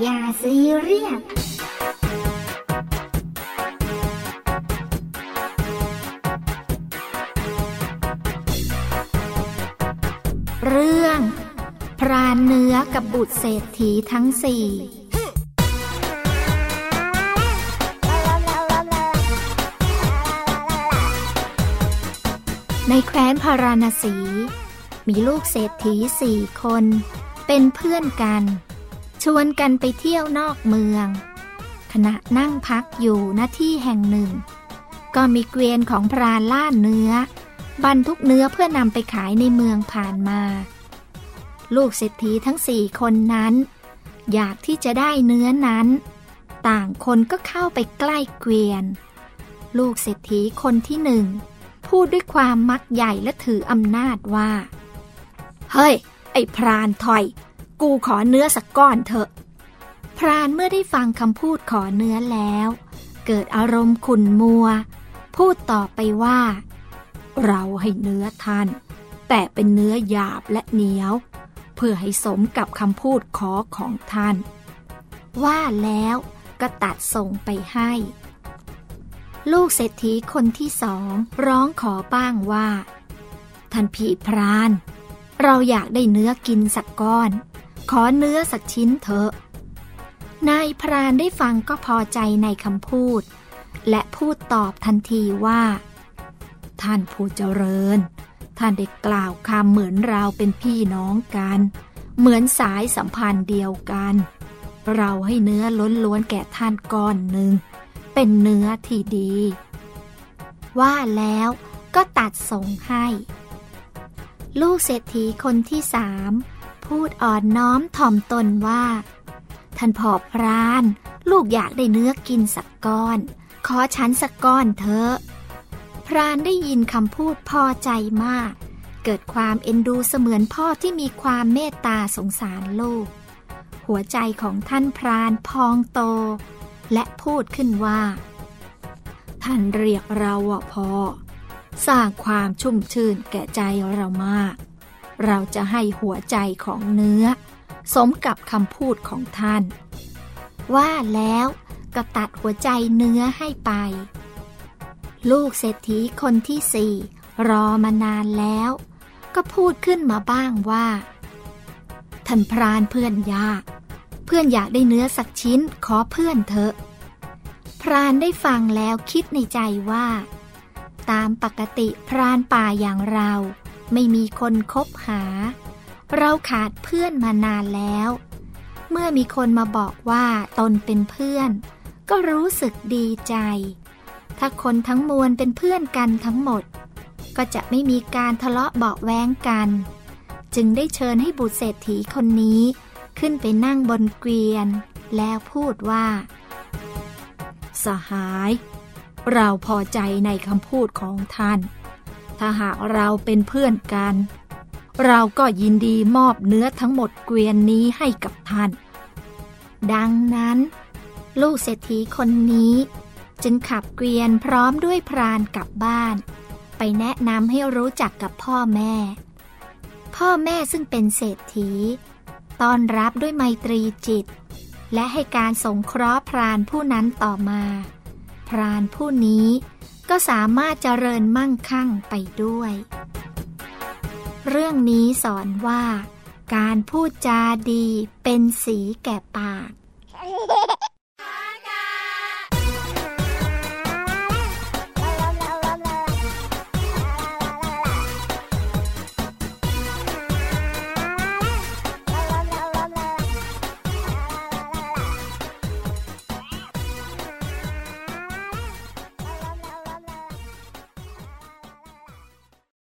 อย่าซีเรียสเรื่อง พรานเนื้อกับบุตรเศรษฐีทั้งสี่ในแคว้นพาราณสี มีลูกเศรษฐีสี่คน เป็นเพื่อนกัน ชวนกันไปเที่ยวนอกเมือง ขณะนั่งพักอยู่ณที่แห่งหนึ่ง ก็มีเกวียนของพรานล่าเนื้อ บรรทุกเนื้อเพื่อนำไปขายในเมืองผ่านมา ลูกเศรษฐีทั้งสี่คนนั้น อยากที่จะได้เนื้อนั้น ต่างคนก็เข้าไปใกล้เกวียน ลูกเศรษฐีคนที่หนึ่งพูดด้วยความมักใหญ่และถืออำนาจว่า เฮ้ย ไอ้พรานถอย กูขอเนื้อสักก้อนเถอะ พรานเมื่อได้ฟังคำพูดขอเนื้อแล้ว เกิดอารมณ์ขุนมัว พูดต่อไปว่า เราให้เนื้อท่าน แต่เป็นเนื้อหยาบและเหนียว เพื่อให้สมกับคำพูดขอของท่าน ว่าแล้วก็ตัดส่งไปให้ ลูกเศรษฐีคนที่สองร้องขอบ้างว่า ท่านพี่พราน เราอยากได้เนื้อกินสักก้อน ขอเนื้อสักชิ้นเถอะ นายพรานได้ฟังก็พอใจในคำพูด และพูดตอบทันทีว่า ท่านผู้เจริญ ท่านได้กล่าวคำเหมือนเราเป็นพี่น้องกัน เหมือนสายสัมพันธ์เดียวกัน เราให้เนื้อล้นล้วนแก่ท่านก้อนหนึ่ง เป็นเนื้อที่ดี ว่าแล้วก็ตัดส่งให้ ลูกเศรษฐีคนที่สาม พูดอ่อนน้อมถ่อมตนว่า ท่านพ่อพราน ลูกอยากได้เนื้อกินสักก้อน ขอฉันสักก้อนเถอะ พรานได้ยินคำพูดพอใจมาก เกิดความเอ็นดูเสมือนพ่อที่มีความเมตตาสงสารลูก หัวใจของท่านพรานพองโต และพูดขึ้นว่า ท่านเรียกเราว่าพ่อสร้างความชุ่มชื่นแก่ใจเรามาก เราจะให้หัวใจของเนื้อ สมกับคำพูดของท่าน ว่าแล้วก็ตัดหัวใจเนื้อให้ไป ลูกเศรษฐีคนที่สี่รอมานานแล้ว ก็พูดขึ้นมาบ้างว่า ท่านพรานเพื่อนยากเพื่อนอยากได้เนื้อสักชิ้นขอเพื่อนเถอะ พรานได้ฟังแล้วคิดในใจว่า ตามปกติพรานป่าอย่างเรา ไม่มีคนคบหา เราขาดเพื่อนมานานแล้ว เมื่อมีคนมาบอกว่าตนเป็นเพื่อน ก็รู้สึกดีใจ ถ้าคนทั้งมวลเป็นเพื่อนกันทั้งหมด ก็จะไม่มีการทะเลาะเบาแว้งกัน จึงได้เชิญให้บุตรเศรษฐีคนนี้ ขึ้นไปนั่งบนเกวียน แล้วพูดว่า สหาย เราพอใจในคำพูดของท่าน ถ้าหากเราเป็นเพื่อนกัน เราก็ยินดีมอบเนื้อทั้งหมดเกวียนนี้ให้กับท่าน ดังนั้น ลูกเศรษฐีคนนี้ จึงขับเกวียนพร้อมด้วยพรานกลับบ้าน ไปแนะนำให้รู้จักกับพ่อแม่ พ่อแม่ซึ่งเป็นเศรษฐีต้อนรับด้วยไมตรีจิต และให้การสงเคราะห์พรานผู้นั้นต่อมา พรานผู้นี้ ก็สามารถเจริญมั่งคั่งไปด้วย เรื่องนี้สอนว่า การพูดจาดีเป็นสีแก่ปาก